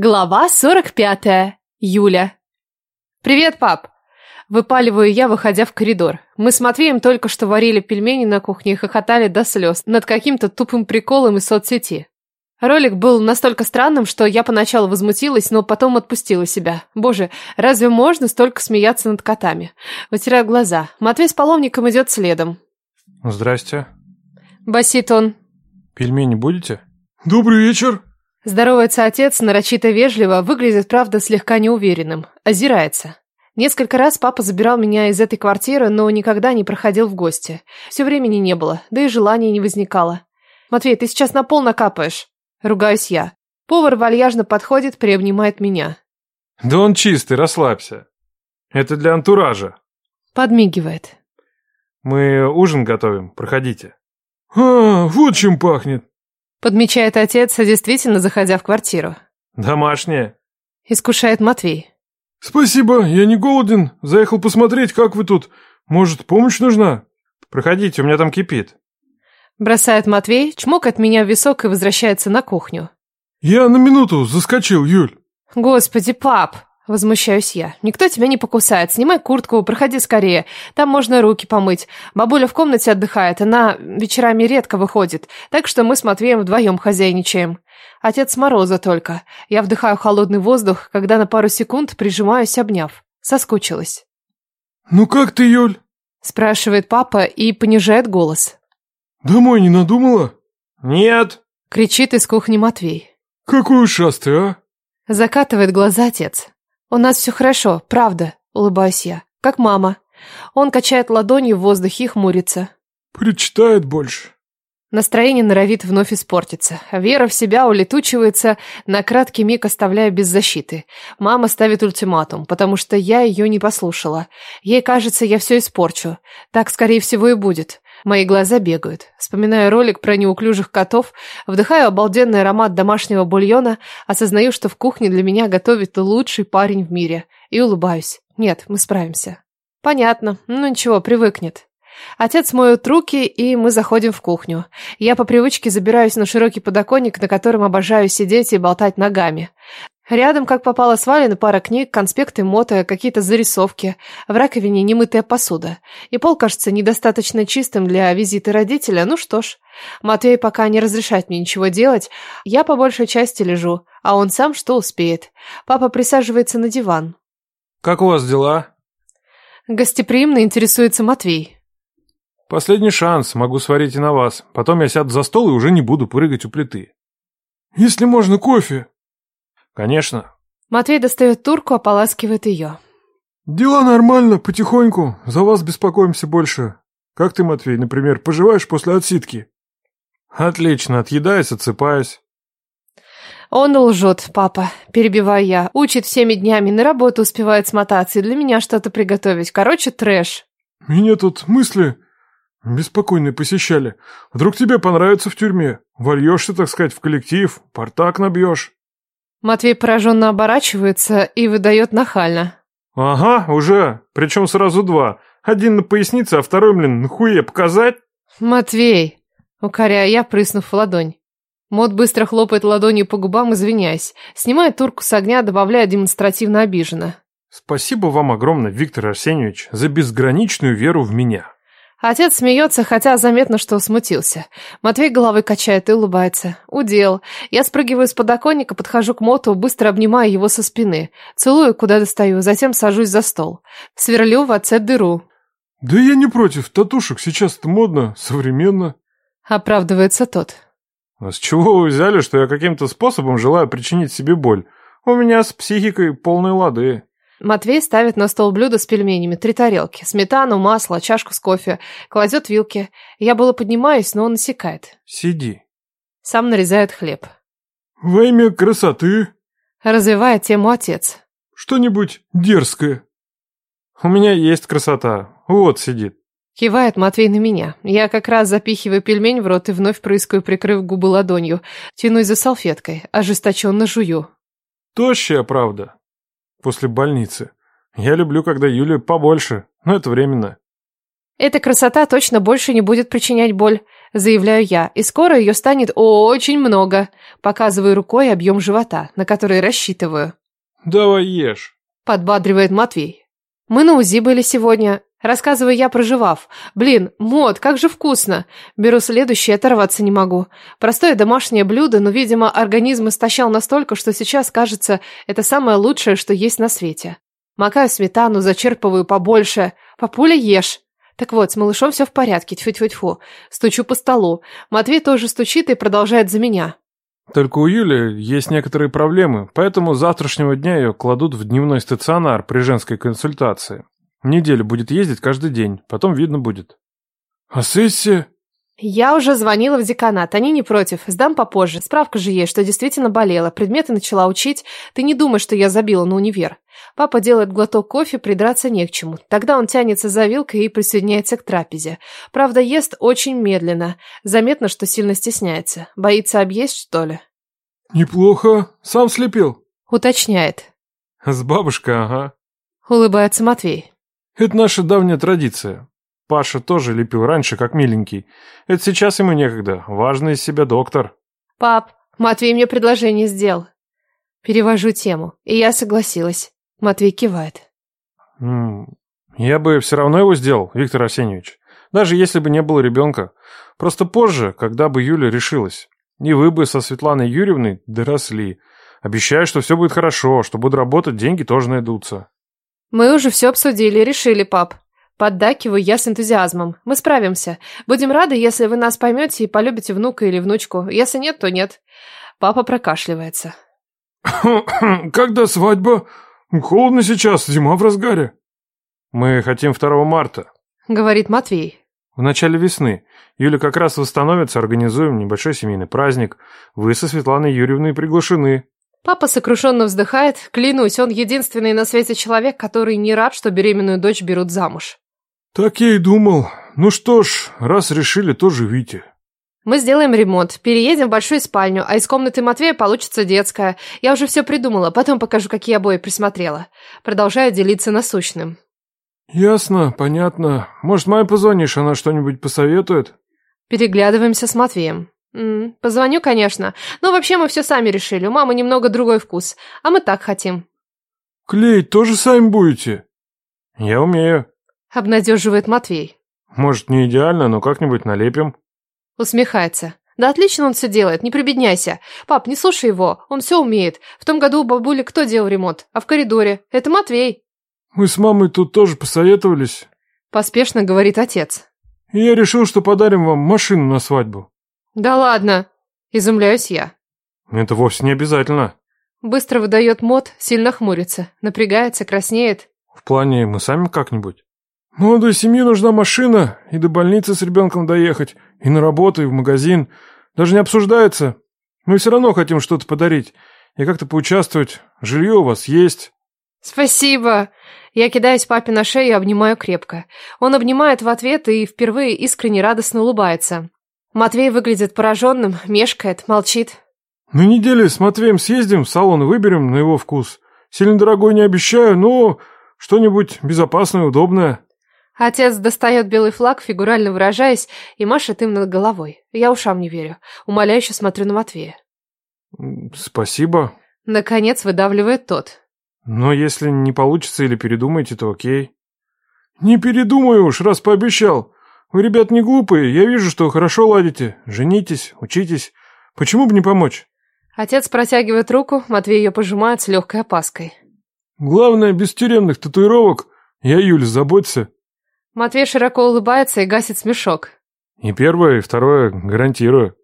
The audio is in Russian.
Глава 45. Юля. «Привет, пап!» Выпаливаю я, выходя в коридор. Мы с Матвеем только что варили пельмени на кухне и хохотали до слез над каким-то тупым приколом из соцсети. Ролик был настолько странным, что я поначалу возмутилась, но потом отпустила себя. Боже, разве можно столько смеяться над котами? Вытираю глаза. Матвей с половником идет следом. Здрасте. Басит он. Пельмени будете? Добрый вечер. Здоровается отец, нарочито вежливо, выглядит, правда, слегка неуверенным. Озирается. Несколько раз папа забирал меня из этой квартиры, но никогда не проходил в гости. Все времени не было, да и желания не возникало. «Матвей, ты сейчас на пол накапаешь». Ругаюсь я. Повар вальяжно подходит, приобнимает меня. Да он чистый, расслабься. Это для антуража. Подмигивает. Мы ужин готовим, проходите. А, вот чем пахнет. Подмечает отец, действительно заходя в квартиру. Домашнее. Искушает Матвей. Спасибо, я не голоден. Заехал посмотреть, как вы тут. Может, помощь нужна? Проходите, у меня там кипит. Бросает Матвей, чмокает меня в висок и возвращается на кухню. Я на минуту заскочил, Юль. Господи, пап, Возмущаюсь я. Никто тебя не покусает. Снимай куртку, проходи скорее. Там можно руки помыть. Бабуля в комнате отдыхает. Она вечерами редко выходит. Так что мы с Матвеем вдвоем хозяйничаем. Отец Мороза только. Я вдыхаю холодный воздух, когда на пару секунд прижимаюсь, обняв. Соскучилась. «Ну как ты, Юль?» Спрашивает папа и понижает голос. «Домой не надумала?» «Нет!» Кричит из кухни Матвей. «Какой ушастый, а?» Закатывает глаза отец. «У нас все хорошо, правда», — улыбаюсь я. «Как мама». Он качает ладонью в воздухе и хмурится. «Причитает больше». Настроение норовит вновь испортиться. Вера в себя улетучивается, на краткий миг оставляя без защиты. Мама ставит ультиматум, потому что я ее не послушала. Ей кажется, я все испорчу. Так, скорее всего, и будет. Мои глаза бегают. Вспоминаю ролик про неуклюжих котов, вдыхаю обалденный аромат домашнего бульона, осознаю, что в кухне для меня готовит лучший парень в мире. И улыбаюсь. Нет, мы справимся. Понятно. Ну ничего, привыкнет. Отец моет руки, и мы заходим в кухню. Я по привычке забираюсь на широкий подоконник, на котором обожаю сидеть и болтать ногами. Рядом, как попало, свалены пара книг, конспекты мото, какие-то зарисовки. В раковине немытая посуда. И пол кажется недостаточно чистым для визита родителя. Ну что ж, Матвей пока не разрешает мне ничего делать. Я по большей части лежу, а он сам что успеет. Папа присаживается на диван. «Как у вас дела?» Гостеприимно интересуется Матвей. Последний шанс, могу сварить и на вас. Потом я сяду за стол и уже не буду прыгать у плиты. Если можно, кофе. Конечно. Матвей достает турку, ополаскивает ее. Дела нормально, потихоньку. За вас беспокоимся больше. Как ты, Матвей, например, поживаешь после отсидки? Отлично, отъедаюсь, отсыпаюсь. Он лжет, папа, перебиваю я. Учит всеми днями, на работу успевает смотаться и для меня что-то приготовить. Короче, трэш. Меня тут мысли Беспокойные посещали. Вдруг тебе понравится в тюрьме. Вольешься, так сказать, в коллектив, портак набьешь. Матвей пораженно оборачивается и выдает нахально. Ага, уже. Причем сразу два. Один на пояснице, а второй, блин, на хуе показать? Матвей, укоряю я, прыснув в ладонь. Мод быстро хлопает ладонью по губам, извиняясь. Снимает турку с огня, добавляя демонстративно обиженно. Спасибо вам огромное, Виктор Арсеньевич, за безграничную веру в меня. Отец смеется, хотя заметно, что смутился. Матвей головой качает и улыбается. Удел. Я спрыгиваю с подоконника, подхожу к Моту, быстро обнимаю его со спины. Целую, куда достаю, затем сажусь за стол. Сверлю в отце дыру. «Да я не против, татушек сейчас это модно, современно». Оправдывается тот. «А с чего вы взяли, что я каким-то способом желаю причинить себе боль? У меня с психикой полной лады». Матвей ставит на стол блюдо с пельменями, три тарелки, сметану, масло, чашку с кофе, кладет вилки. Я было поднимаюсь, но он насекает. «Сиди». Сам нарезает хлеб. «Во имя красоты?» Развивает тему отец. «Что-нибудь дерзкое?» «У меня есть красота. Вот сидит». Кивает Матвей на меня. Я как раз запихиваю пельмень в рот и вновь прыскаю, прикрыв губы ладонью. Тянусь за салфеткой, ожесточенно жую. «Тощая, правда?» После больницы. Я люблю, когда Юля побольше, но это временно. Эта красота точно больше не будет причинять боль. заявляю я, и скоро ее станет очень много. Показываю рукой объем живота, на который рассчитываю. Давай ешь. Подбадривает Матвей. Мы на УЗИ были сегодня. Рассказываю я, проживав. Блин, мод, как же вкусно. Беру следующее, оторваться не могу. Простое домашнее блюдо, но, видимо, организм истощал настолько, что сейчас, кажется, это самое лучшее, что есть на свете. Макаю сметану, зачерпываю побольше. Папуля, ешь. Так вот, с малышом все в порядке, тьфу-тьфу-тьфу. Стучу по столу. Матвей тоже стучит и продолжает за меня. Только у Юли есть некоторые проблемы, поэтому с завтрашнего дня ее кладут в дневной стационар при женской консультации. Неделю будет ездить каждый день, потом видно будет. А сессия? Я уже звонила в деканат, они не против, сдам попозже. Справка же есть, что действительно болела, предметы начала учить. Ты не думай, что я забила на универ. Папа делает глоток кофе, придраться не к чему. Тогда он тянется за вилкой и присоединяется к трапезе. Правда, ест очень медленно. Заметно, что сильно стесняется. Боится объесть, что ли? Неплохо. Сам слепил? Уточняет. С бабушкой, ага. Улыбается Матвей. Это наша давняя традиция. Паша тоже лепил раньше, как миленький. Это сейчас ему некогда. Важный из себя доктор. Пап, Матвей мне предложение сделал. Перевожу тему, и я согласилась. Матвей кивает. Я бы все равно его сделал, Виктор Арсеньевич. Даже если бы не было ребенка. Просто позже, когда бы Юля решилась. И вы бы со Светланой Юрьевной доросли. Обещаю, что все будет хорошо, что буду работать, деньги тоже найдутся. Мы уже все обсудили и решили, пап. Поддакиваю я с энтузиазмом. Мы справимся. Будем рады, если вы нас поймете и полюбите внука или внучку. Если нет, то нет. Папа прокашливается. Когда свадьба? Холодно сейчас, зима в разгаре. Мы хотим 2 марта. Говорит Матвей. В начале весны. Юля как раз восстановится, организуем небольшой семейный праздник. Вы со Светланой Юрьевной приглашены. Папа сокрушенно вздыхает. Клянусь, он единственный на свете человек, который не рад, что беременную дочь берут замуж. Так я и думал. Ну что ж, раз решили, то живите. Мы сделаем ремонт, переедем в большую спальню, а из комнаты Матвея получится детская. Я уже все придумала, потом покажу, какие обои присмотрела. Продолжаю делиться насущным. Ясно, понятно. Может, маме позвонишь, она что-нибудь посоветует? Переглядываемся с Матвеем. М -м, позвоню, конечно. Но вообще мы все сами решили. У мамы немного другой вкус. А мы так хотим. Клеить тоже сами будете? Я умею. Обнадеживает Матвей. Может, не идеально, но как-нибудь налепим. Усмехается. Да отлично он все делает, не прибедняйся. Пап, не слушай его, он все умеет. В том году у бабули кто делал ремонт? А в коридоре? Это Матвей. Мы с мамой тут тоже посоветовались. Поспешно говорит отец. И я решил, что подарим вам машину на свадьбу. Да ладно. Изумляюсь я. Это вовсе не обязательно. Быстро выдает мод, сильно хмурится, напрягается, краснеет. В плане мы сами как-нибудь. Молодой семье нужна машина, и до больницы с ребенком доехать, и на работу, и в магазин. Даже не обсуждается. Мы все равно хотим что-то подарить и как-то поучаствовать. Жилье у вас есть. Спасибо. Я кидаюсь папе на шею и обнимаю крепко. Он обнимает в ответ и впервые искренне радостно улыбается. Матвей выглядит пораженным, мешкает, молчит. На неделе с Матвеем съездим в салон выберем на его вкус. Сильно дорогой не обещаю, но что-нибудь безопасное, удобное. Отец достает белый флаг, фигурально выражаясь, и машет им над головой. Я ушам не верю. Умоляюще смотрю на Матвея. Спасибо. Наконец выдавливает тот. Но если не получится или передумаете, то окей. Не передумаю уж, раз пообещал. Вы, ребят, не глупые, я вижу, что хорошо ладите. Женитесь, учитесь. Почему бы не помочь? Отец протягивает руку, Матвей ее пожимает с легкой опаской. Главное, без тюремных татуировок. Я, Юль, заботься. Матвей широко улыбается и гасит смешок. И первое, и второе гарантирую.